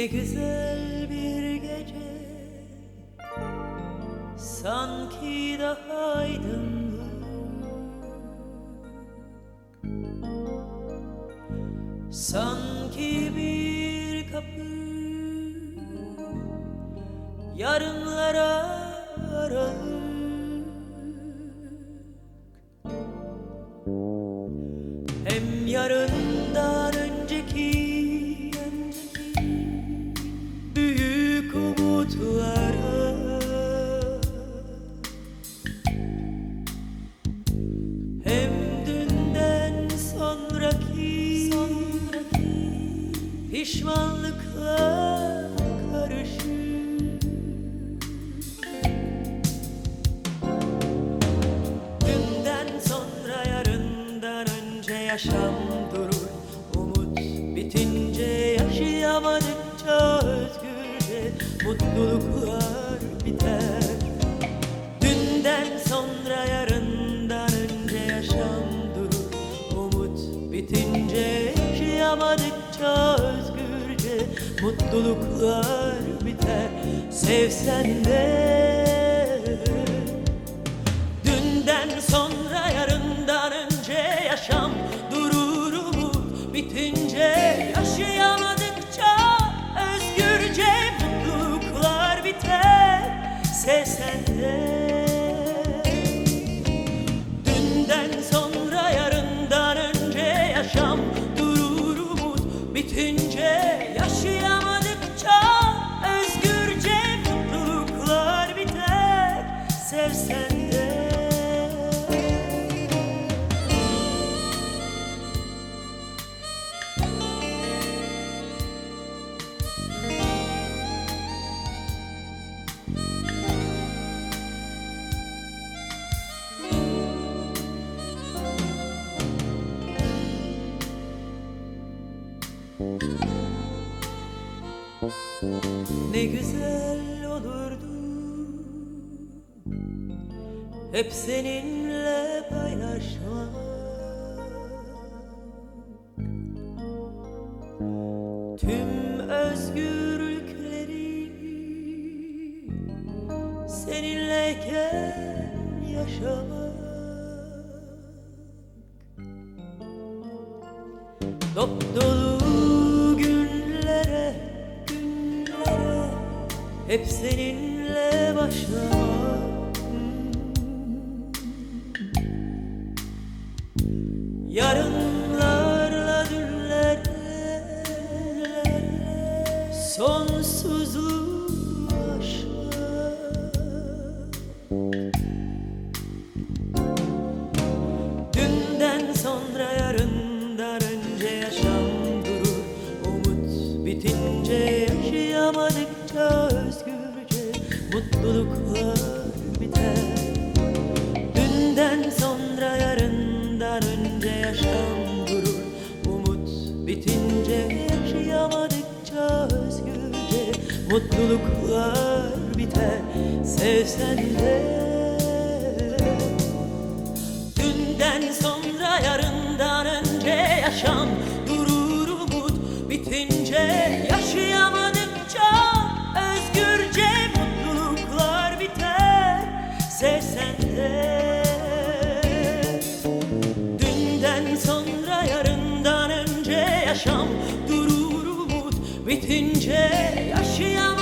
Ne güzel bir gece. Sanki daha aydınlık. Sanki bir kapı. Yarınlara aralık. Hem yarından pişmanlıkla karışık Dünden sonra yarından önce yaşam durur. Umut bitince yaşayamadıkça özgürce Mutluluklar biter. Dünden sonra yarından Mutluluklar biter Sevsen de Dünden sonra yarından önce yaşam durur umut bitince yaşayamadıkça özgürce mutluluklar biter sesende. Dünden sonra yarından önce yaşam durur umut bitince sevsen de. Ne güzel olurdu Hep seninle paylaşmak. Tüm özgürlükleri Seninleyken yaşamak. Dop dolu günlere, günlere Hep seninle başlamak Yarınlarla dünlerle Sonsuzluğu aşmak Dünden sonra yarından önce yaşam durur. Umut bitince yaşayamadıkça özgürce Mutluluklar biter. Dünden sonra Mutluluklar biter sevsen de. Dünden sonra yarından önce yaşam durur umut bitince yaşayamadıkça özgürce mutluluklar biter sevsen de. Dünden sonra yarından önce yaşam bitince yaşayamadıkça